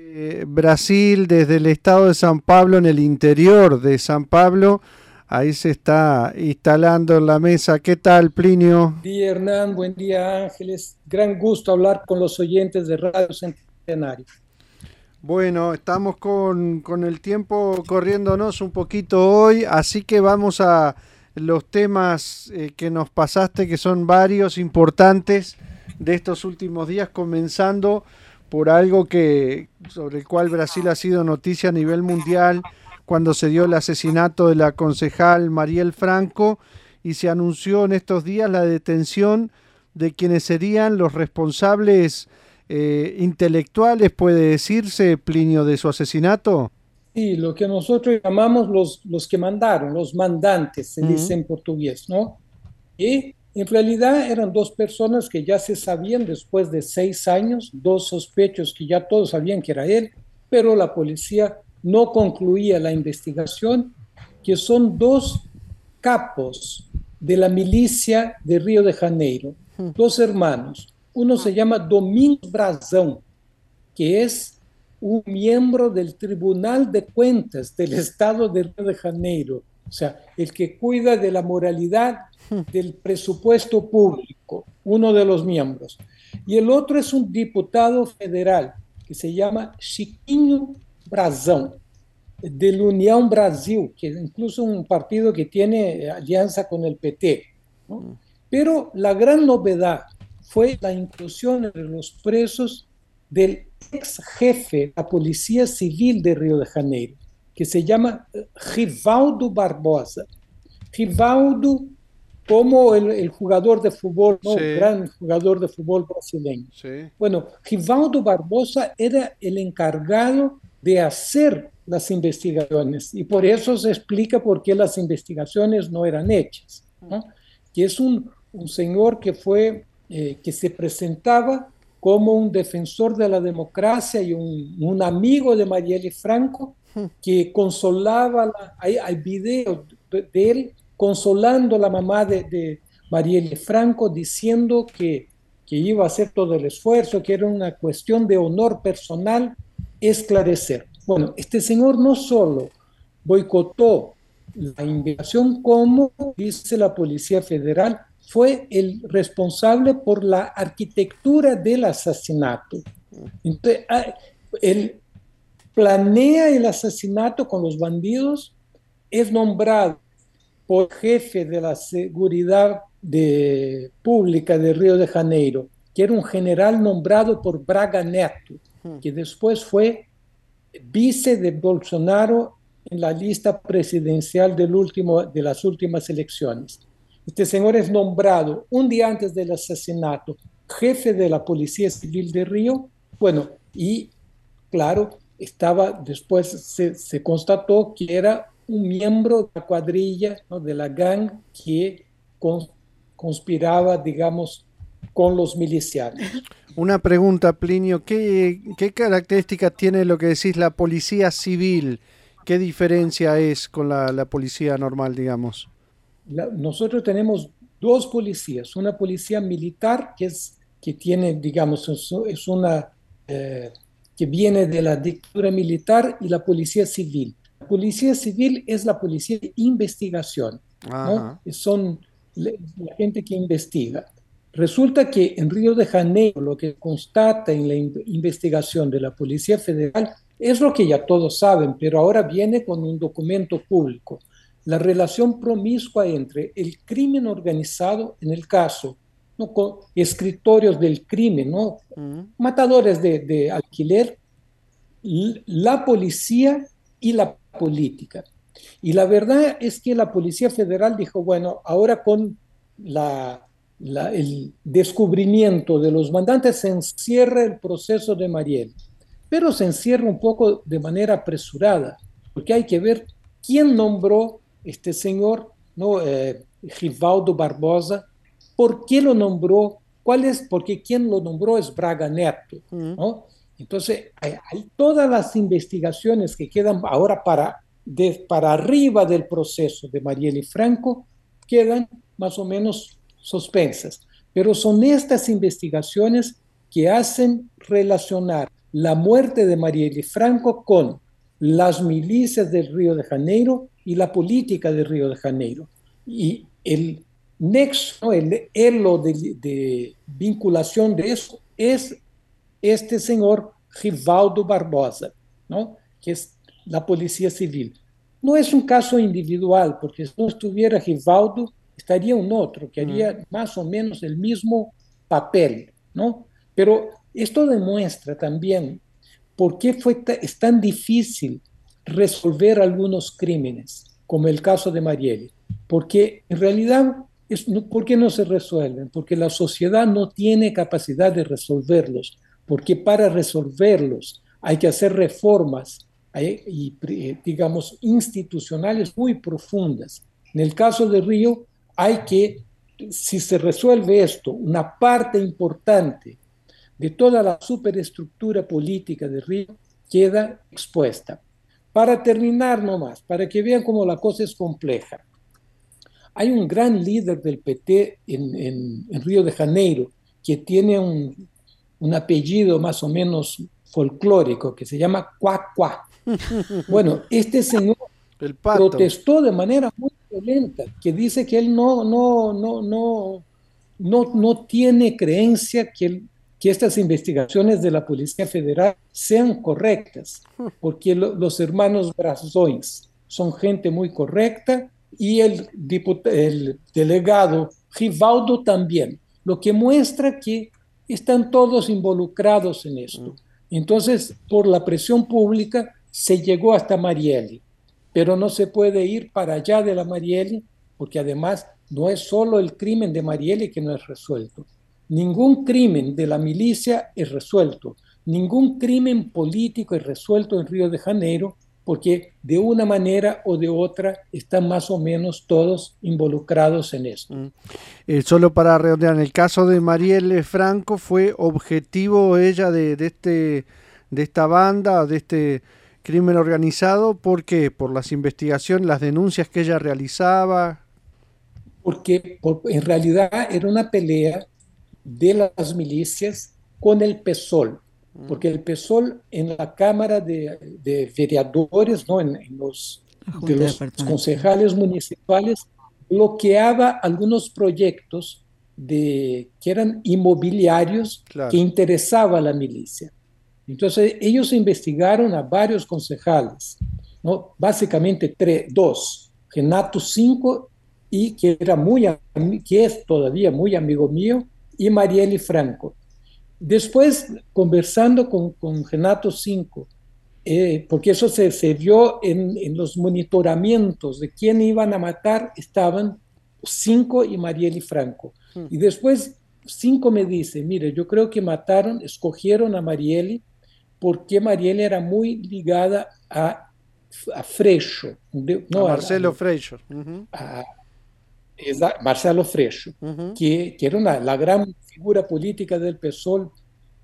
Eh, Brasil, desde el estado de San Pablo, en el interior de San Pablo, ahí se está instalando en la mesa. ¿Qué tal, Plinio? Buen día, Hernán. Buen día, Ángeles. Gran gusto hablar con los oyentes de Radio Centenario. Bueno, estamos con, con el tiempo corriéndonos un poquito hoy, así que vamos a los temas eh, que nos pasaste, que son varios importantes de estos últimos días, comenzando por algo que sobre el cual Brasil ha sido noticia a nivel mundial cuando se dio el asesinato de la concejal Mariel Franco y se anunció en estos días la detención de quienes serían los responsables eh, intelectuales, puede decirse, Plinio, de su asesinato. Sí, lo que nosotros llamamos los, los que mandaron, los mandantes, se Ujú. dice en portugués, ¿no? Y en realidad eran dos personas que ya se sabían después de seis años, dos sospechos que ya todos sabían que era él, pero la policía no concluía la investigación, que son dos capos de la milicia de Río de Janeiro, dos hermanos. Uno se llama Domingos Brazão, que es un miembro del Tribunal de Cuentas del Estado de Río de Janeiro, o sea, el que cuida de la moralidad del presupuesto público, uno de los miembros. Y el otro es un diputado federal que se llama Chiquinho Brazão, del Unión Brasil, que es incluso un partido que tiene alianza con el PT. ¿no? Pero la gran novedad fue la inclusión entre los presos del ex jefe de la Policía Civil de Río de Janeiro, que se llama eh, Rivaldo Barbosa. Rivaldo, como el, el jugador de fútbol, ¿no? Sí. gran jugador de fútbol brasileño. Sí. Bueno, Rivaldo Barbosa era el encargado de hacer las investigaciones y por eso se explica por qué las investigaciones no eran hechas. ¿no? Que es un, un señor que fue, eh, que se presentaba como un defensor de la democracia y un, un amigo de Marielle Franco, que consolaba, la- hay, hay videos de, de él consolando a la mamá de, de Marielle Franco, diciendo que, que iba a hacer todo el esfuerzo, que era una cuestión de honor personal esclarecer. Bueno, este señor no solo boicotó la investigación, como dice la Policía Federal, fue el responsable por la arquitectura del asesinato. Entonces, ah, él planea el asesinato con los bandidos, es nombrado por jefe de la seguridad de- pública de Río de Janeiro, que era un general nombrado por Braga Neto, que después fue vice de Bolsonaro en la lista presidencial del último, de las últimas elecciones. Este señor es nombrado un día antes del asesinato jefe de la Policía Civil de Río. Bueno, y claro, estaba después se, se constató que era un miembro de la cuadrilla, ¿no? de la gang que con- conspiraba, digamos, con los milicianos. Una pregunta, Plinio, ¿qué, qué características tiene lo que decís la policía civil? ¿Qué diferencia es con la, la policía normal, digamos? La- nosotros tenemos dos policías, una policía militar que es que tiene, digamos, es, es una eh, que viene de la dictadura militar y la policía civil. Policía civil es la policía de investigación, ¿no? Son la gente que investiga. Resulta que en Río de Janeiro lo que constata en la in- investigación de la Policía Federal es lo que ya todos saben, pero ahora viene con un documento público. La relación promiscua entre el crimen organizado, en el caso, ¿no? con escritorios del crimen, ¿no? Matadores de, de alquiler, la policía y la política. Y la verdad es que la Policía Federal dijo, bueno, ahora con el descubrimiento de los mandantes, se encierra el proceso de Mariel, pero se encierra un poco de manera apresurada, porque hay que ver quién nombró este señor, ¿no? Eh, Rivaldo Barbosa, por qué lo nombró, cuál es, porque quien lo nombró es Braga Neto, ¿no? Entonces, todas las investigaciones que quedan ahora para, para arriba del proceso de Marielle Franco, quedan más o menos suspensas. Pero son estas investigaciones que hacen relacionar la muerte de Marielle Franco con las milicias del Río de Janeiro y la política del Río de Janeiro. Y el nexo, el elo de vinculación de eso es este señor Rivaldo Barbosa, ¿no? que es la policía civil. No es un caso individual, porque si no estuviera Rivaldo, estaría un otro que haría más o menos el mismo papel, ¿no? Pero esto demuestra también por qué fue es tan difícil resolver algunos crímenes, como el caso de Marielle. Porque en realidad, es, ¿por qué no se resuelven? Porque la sociedad no tiene capacidad de resolverlos porque para resolverlos hay que hacer reformas y, digamos, institucionales muy profundas. En el caso de Río, hay que, si se resuelve esto, una parte importante de toda la superestructura política de Río queda expuesta. Para terminar nomás, para que vean cómo la cosa es compleja. Hay un gran líder del PT en, en Río de Janeiro que tiene un un apellido más o menos folclórico que se llama Cuacua. Bueno, este señor protestó de manera muy violenta, que dice que él no, no, no, no, no, no tiene creencia que, que estas investigaciones de la Policía Federal sean correctas, porque los hermanos Brazoins son gente muy correcta y el, el delegado Rivaldo también, lo que muestra que están todos involucrados en esto. Entonces, por la presión pública, se llegó hasta Marielle, pero no se puede ir para allá de la Marielle, porque además no es solo el crimen de Marielle que no es resuelto. Ningún crimen de la milicia es resuelto, ningún crimen político es resuelto en Río de Janeiro, porque de una manera o de otra están más o menos todos involucrados en esto. Mm. Eh, solo para redondear, en el caso de Marielle Franco, ¿fue objetivo ella de, este, de esta banda, de este crimen organizado? ¿Por qué? ¿Por las investigaciones, las denuncias que ella realizaba? Porque en realidad era una pelea de las milicias con el PSOL, porque el PSOL en la Cámara de, de Vereadores, ¿no? en, los, de los concejales municipales, bloqueaba algunos proyectos de, que eran inmobiliarios que interesaba a la milicia. Entonces ellos investigaron a varios concejales, ¿no? básicamente tres, dos, Renato Cinco y que era muy que es todavía muy amigo mío y Marielle Franco. Después, conversando con, con Renato Cinco, eh, porque eso se, se vio en, en, los monitoramientos de quién iban a matar, estaban Cinco y Marielle Franco. Hmm. Y después Cinco me dice, mire, yo creo que mataron, escogieron a Marielle porque Marielle era muy ligada a, a Freixo. No, a Marcelo Freixo. Marcelo Freixo, que, que, era una, la gran figura política del PSOL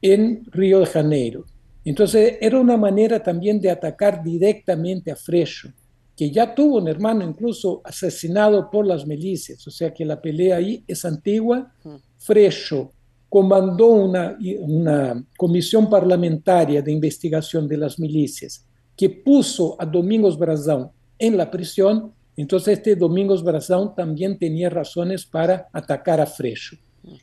en Río de Janeiro. Entonces era una manera también de atacar directamente a Freixo, que ya tuvo un hermano incluso asesinado por las milicias, o sea que la pelea ahí es antigua. Freixo comandó una, una comisión parlamentaria de investigación de las milicias que puso a Domingos Brazão en la prisión entonces este Domingos Brazão también tenía razones para atacar a Freixo.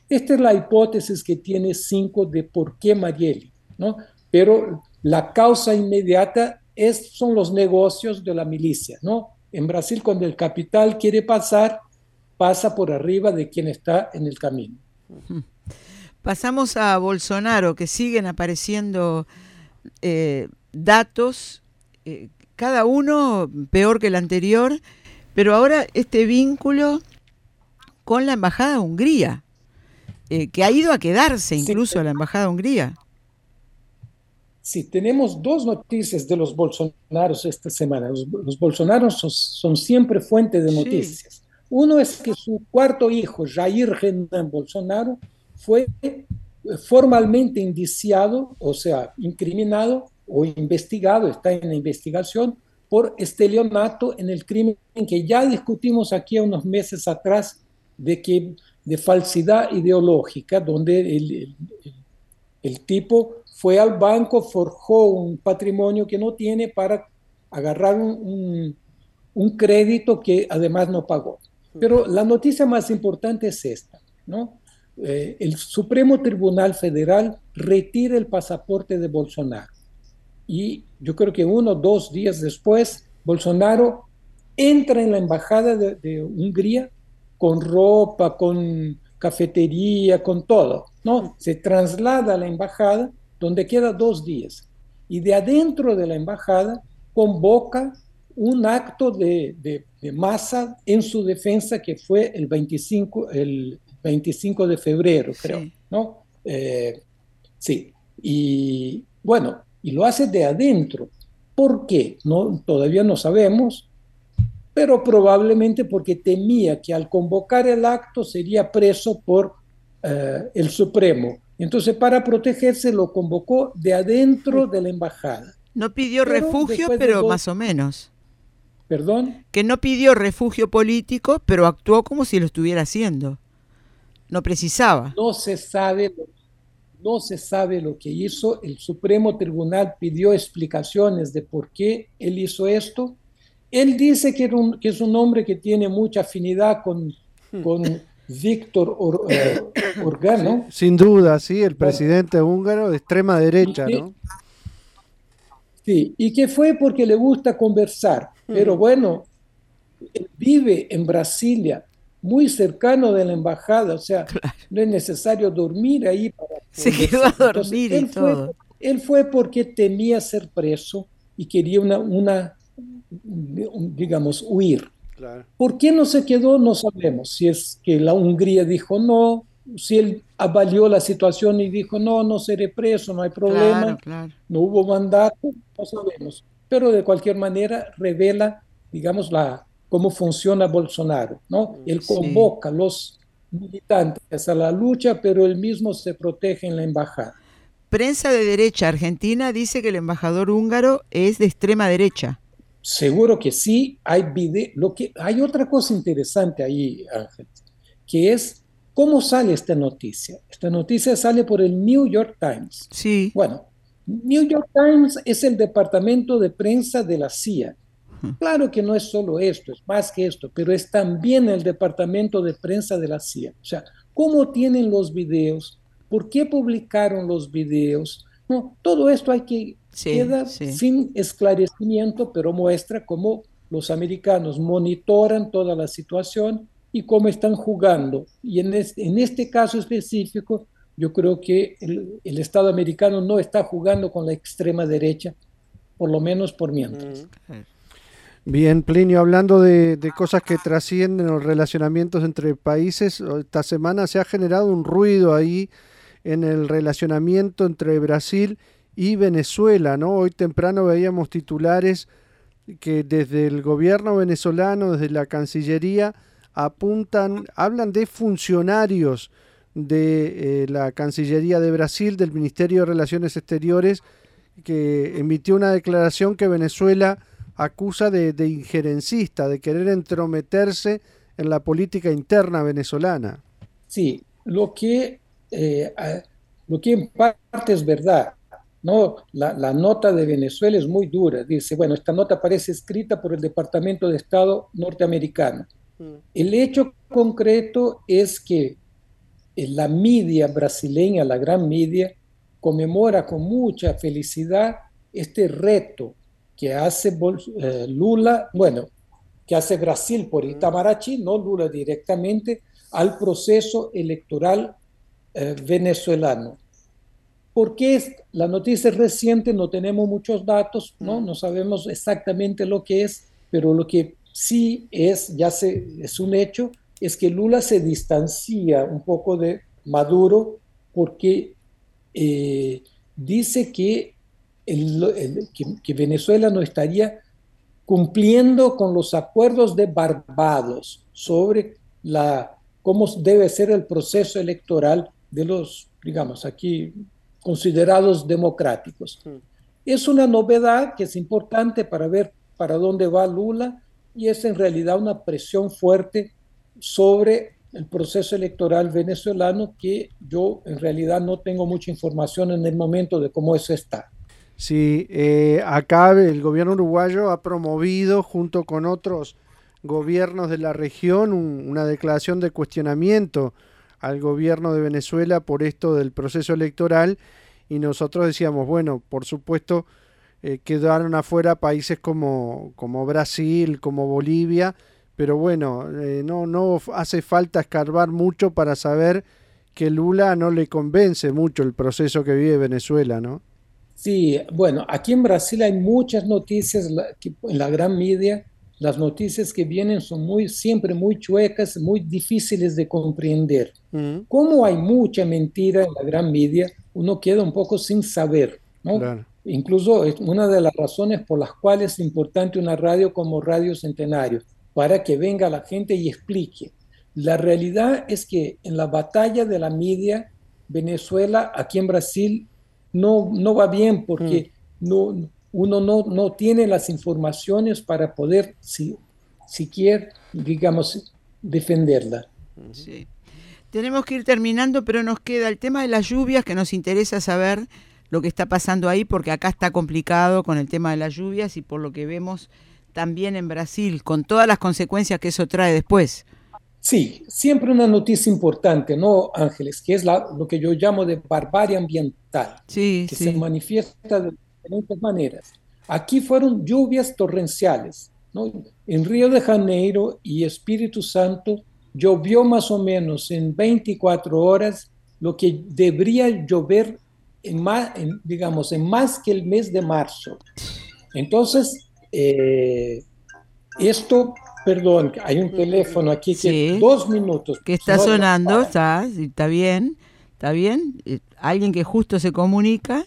Esta es la hipótesis que tiene cinco de por qué Marielle, ¿no? Pero la causa inmediata es, son los negocios de la milicia, ¿no? En Brasil, cuando el capital quiere pasar, pasa por arriba de quien está en el camino. Pasamos a Bolsonaro, que siguen apareciendo eh, datos, eh, cada uno peor que el anterior, pero ahora este vínculo con la Embajada de Hungría. eh, que ha ido a quedarse incluso a la Embajada de Hungría. Sí, tenemos dos noticias de los Bolsonaros esta semana. Los, los Bolsonaros son, siempre fuente de noticias. Uno es que su cuarto hijo, Jair Renan Bolsonaro, fue formalmente indiciado, o sea, incriminado o investigado, está en la investigación por estelionato en el crimen que ya discutimos aquí unos meses atrás de que de falsidad ideológica, donde el, el tipo fue al banco, forjó un patrimonio que no tiene para agarrar un, un, crédito que además no pagó. Pero la noticia más importante es esta, ¿no? Eh, el Supremo Tribunal Federal retira el pasaporte de Bolsonaro. Y yo creo que uno o dos días después, Bolsonaro entra en la embajada de, de Hungría con ropa, con cafetería, con todo, ¿no? Se traslada a la embajada donde queda dos días. Y de adentro de la embajada convoca un acto de, de, masa en su defensa que fue el 25, el 25 de febrero, creo, ¿no? Eh, sí, y bueno, y lo hace de adentro. ¿Por qué? No, todavía no sabemos, pero probablemente porque temía que al convocar el acto sería preso por eh, el Supremo entonces, para protegerse, lo convocó de adentro de la embajada. No pidió refugio, pero más o menos. ¿Perdón? Que no pidió refugio político, pero actuó como si lo estuviera haciendo. No precisaba. No se sabe, no se sabe lo que hizo. El Supremo Tribunal pidió explicaciones de por qué él hizo esto. Él dice que, que es un hombre que tiene mucha afinidad con, hmm. con Víctor eh, Organo. Sin duda, sí, el presidente húngaro de extrema derecha, ¿no? Sí, y que fue porque le gusta conversar, hmm. pero bueno, vive en Brasilia, muy cercano de la embajada, o sea, no es necesario dormir ahí para... Se quedó a dormir y todo. él fue porque temía ser preso y quería una, una digamos, huir. ¿Por qué no se quedó? No sabemos. Si es que la Hungría dijo no, si él avalió la situación y dijo no, no seré preso, no hay problema, no hubo mandato, no sabemos. Pero de cualquier manera revela, digamos, la, cómo funciona Bolsonaro, ¿no? Él convoca a los militantes a la lucha, pero él mismo se protege en la embajada. Prensa de derecha argentina dice que el embajador húngaro es de extrema derecha. Seguro que sí, hay video. Lo que, hay otra cosa interesante ahí, Ángel, que es cómo sale esta noticia. Esta noticia sale por el New York Times. Sí. Bueno, New York Times es el departamento de prensa de la CIA. Claro que no es solo esto, es más que esto, pero es también el departamento de prensa de la CIA. O sea, ¿cómo tienen los videos? ¿Por qué publicaron los videos? No, todo esto hay que queda sin esclarecimiento, pero muestra cómo los americanos monitoran toda la situación y cómo están jugando. Y en, en este caso específico, yo creo que el, Estado americano no está jugando con la extrema derecha, por lo menos por mientras. Bien, Plinio, hablando de, cosas que trascienden los relacionamientos entre países, esta semana se ha generado un ruido ahí en el relacionamiento entre Brasil y Venezuela, ¿no? Hoy temprano veíamos titulares que desde el gobierno venezolano, desde la Cancillería, apuntan, hablan de funcionarios de eh, la Cancillería de Brasil, del Ministerio de Relaciones Exteriores, que emitió una declaración que Venezuela acusa de, injerencista, de querer entrometerse en la política interna venezolana. Sí, lo que, eh, lo que en parte es verdad. No, la, nota de Venezuela es muy dura. Dice, bueno, esta nota parece escrita por el Departamento de Estado norteamericano. Mm. El hecho concreto es que eh, la media brasileña, la gran media, conmemora con mucha felicidad este reto que hace eh, Lula, bueno, que hace Brasil por mm. Itamaraty, no Lula directamente, al proceso electoral eh, venezolano. Porque la noticia es reciente, no tenemos muchos datos, ¿no? Mm. no sabemos exactamente lo que es, pero lo que sí es, ya se, es un hecho, es que Lula se distancia un poco de Maduro porque eh, dice que, que, Venezuela no estaría cumpliendo con los acuerdos de Barbados sobre la, cómo debe ser el proceso electoral de los, digamos, aquí considerados democráticos. Hmm. Es una novedad que es importante para ver para dónde va Lula y es en realidad una presión fuerte sobre el proceso electoral venezolano que yo en realidad no tengo mucha información en el momento de cómo eso está. Sí, eh, acá el gobierno uruguayo ha promovido junto con otros gobiernos de la región una declaración de cuestionamiento al gobierno de Venezuela por esto del proceso electoral y nosotros decíamos, bueno, por supuesto eh, quedaron afuera países como, como Brasil, como Bolivia, pero bueno, eh, no, no hace falta escarbar mucho para saber que Lula no le convence mucho el proceso que vive Venezuela, ¿no? Sí, bueno, aquí en Brasil hay muchas noticias en la gran media. Las noticias que vienen son muy, siempre muy chuecas, muy difíciles de comprender. Como hay mucha mentira en la gran media, uno queda un poco sin saber, ¿no? Incluso es una de las razones por las cuales es importante una radio como Radio Centenario, para que venga la gente y explique. La realidad es que en la batalla de la media, Venezuela, aquí en Brasil, no, no va bien porque mm. no, uno no, no tiene las informaciones para poder, si, siquiera, digamos, defenderla. Sí. Tenemos que ir terminando, pero nos queda el tema de las lluvias que nos interesa saber lo que está pasando ahí, porque acá está complicado con el tema de las lluvias y por lo que vemos también en Brasil, con todas las consecuencias que eso trae después. Sí, siempre una noticia importante, ¿no, Ángeles? Que es la, lo que yo llamo de barbarie ambiental, sí, que se manifiesta de diferentes maneras. Aquí fueron lluvias torrenciales, ¿no? En Río de Janeiro y Espíritu Santo llovió más o menos en 24 horas lo que debería llover en más, digamos, en más que el mes de marzo. Entonces, eh, esto, perdón, hay un teléfono aquí que dos minutos. Que está sonando, está, está bien, está bien. Eh, alguien que justo se comunica,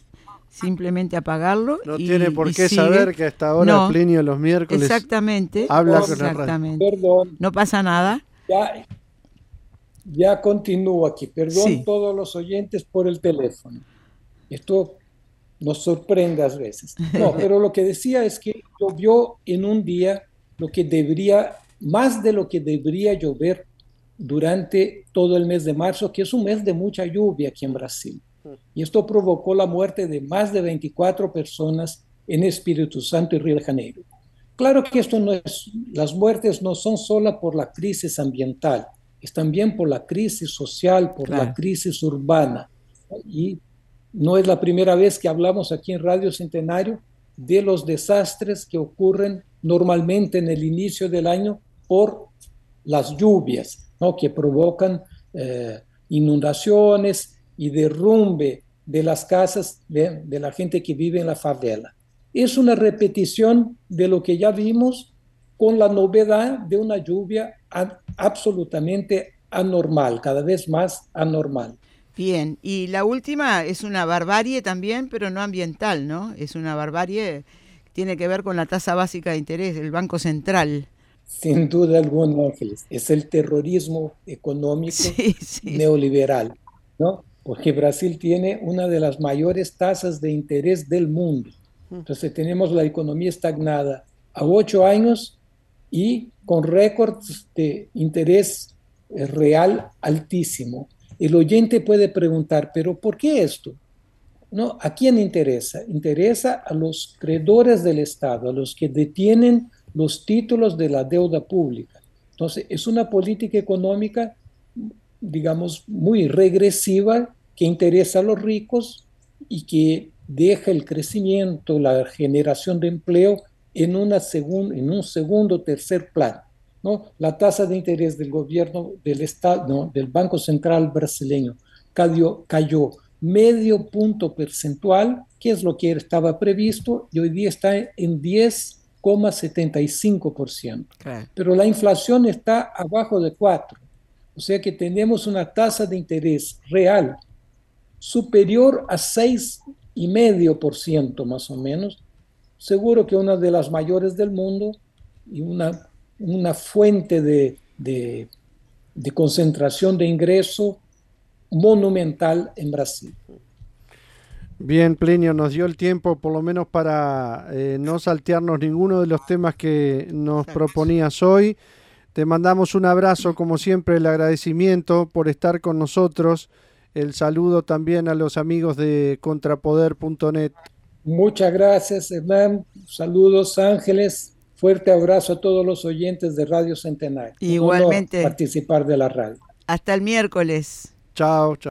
simplemente apagarlo. No tiene por qué saber que hasta ahora Plinio los miércoles exactamente, habla exactamente. Perdón. No pasa nada. Ya, ya continúo aquí. Perdón todos los oyentes por el teléfono. Esto nos sorprende a veces. No, pero lo que decía es que llovió en un día lo que debería, más de lo que debería llover durante todo el mes de marzo, que es un mes de mucha lluvia aquí en Brasil. Y esto provocó la muerte de más de 24 personas en Espíritu Santo y Río de Janeiro. Claro que esto no es, las muertes no son solo por la crisis ambiental, es también por la crisis social, por la crisis urbana. Y no es la primera vez que hablamos aquí en Radio Centenario de los desastres que ocurren normalmente en el inicio del año por las lluvias, ¿no? que provocan eh, inundaciones y derrumbe de las casas de, de, la gente que vive en la favela. Es una repetición de lo que ya vimos con la novedad de una lluvia absolutamente anormal, cada vez más anormal. Bien, y la última es una barbarie también, pero no ambiental, ¿no? Es una barbarie, tiene que ver con la tasa básica de interés del Banco Central. Sin duda alguna, Ángeles, es el terrorismo económico neoliberal, ¿no? Porque Brasil tiene una de las mayores tasas de interés del mundo. Mm. Entonces tenemos la economía estagnada a ocho años y con récords de interés eh, real altísimo. El oyente puede preguntar, pero ¿por qué esto? ¿No? ¿A quién interesa? Interesa a los creadores del Estado, a los que detienen los títulos de la deuda pública. Entonces, es una política económica, digamos, muy regresiva que interesa a los ricos y que deja el crecimiento, la generación de empleo en, una en un segundo, tercer plano. La tasa de interés del gobierno del Estado, del Banco Central brasileño, cayó, cayó medio punto percentual, que es lo que estaba previsto, y hoy día está en 10,75%. Pero la inflación está abajo de 4%. O sea que tenemos una tasa de interés real superior a 6,5% más o menos, seguro que una de las mayores del mundo y una, una fuente de, de, de concentración de ingreso monumental en Brasil. Bien, Plinio, nos dio el tiempo por lo menos para eh, no saltearnos ninguno de los temas que nos proponías hoy. Te mandamos un abrazo, como siempre, el agradecimiento por estar con nosotros. El saludo también a los amigos de contrapoder.net. Muchas gracias, Hernán. Saludos, Ángeles. Fuerte abrazo a todos los oyentes de Radio Centenario. Igualmente. Participar de la radio. Hasta el miércoles. Ciao, ciao.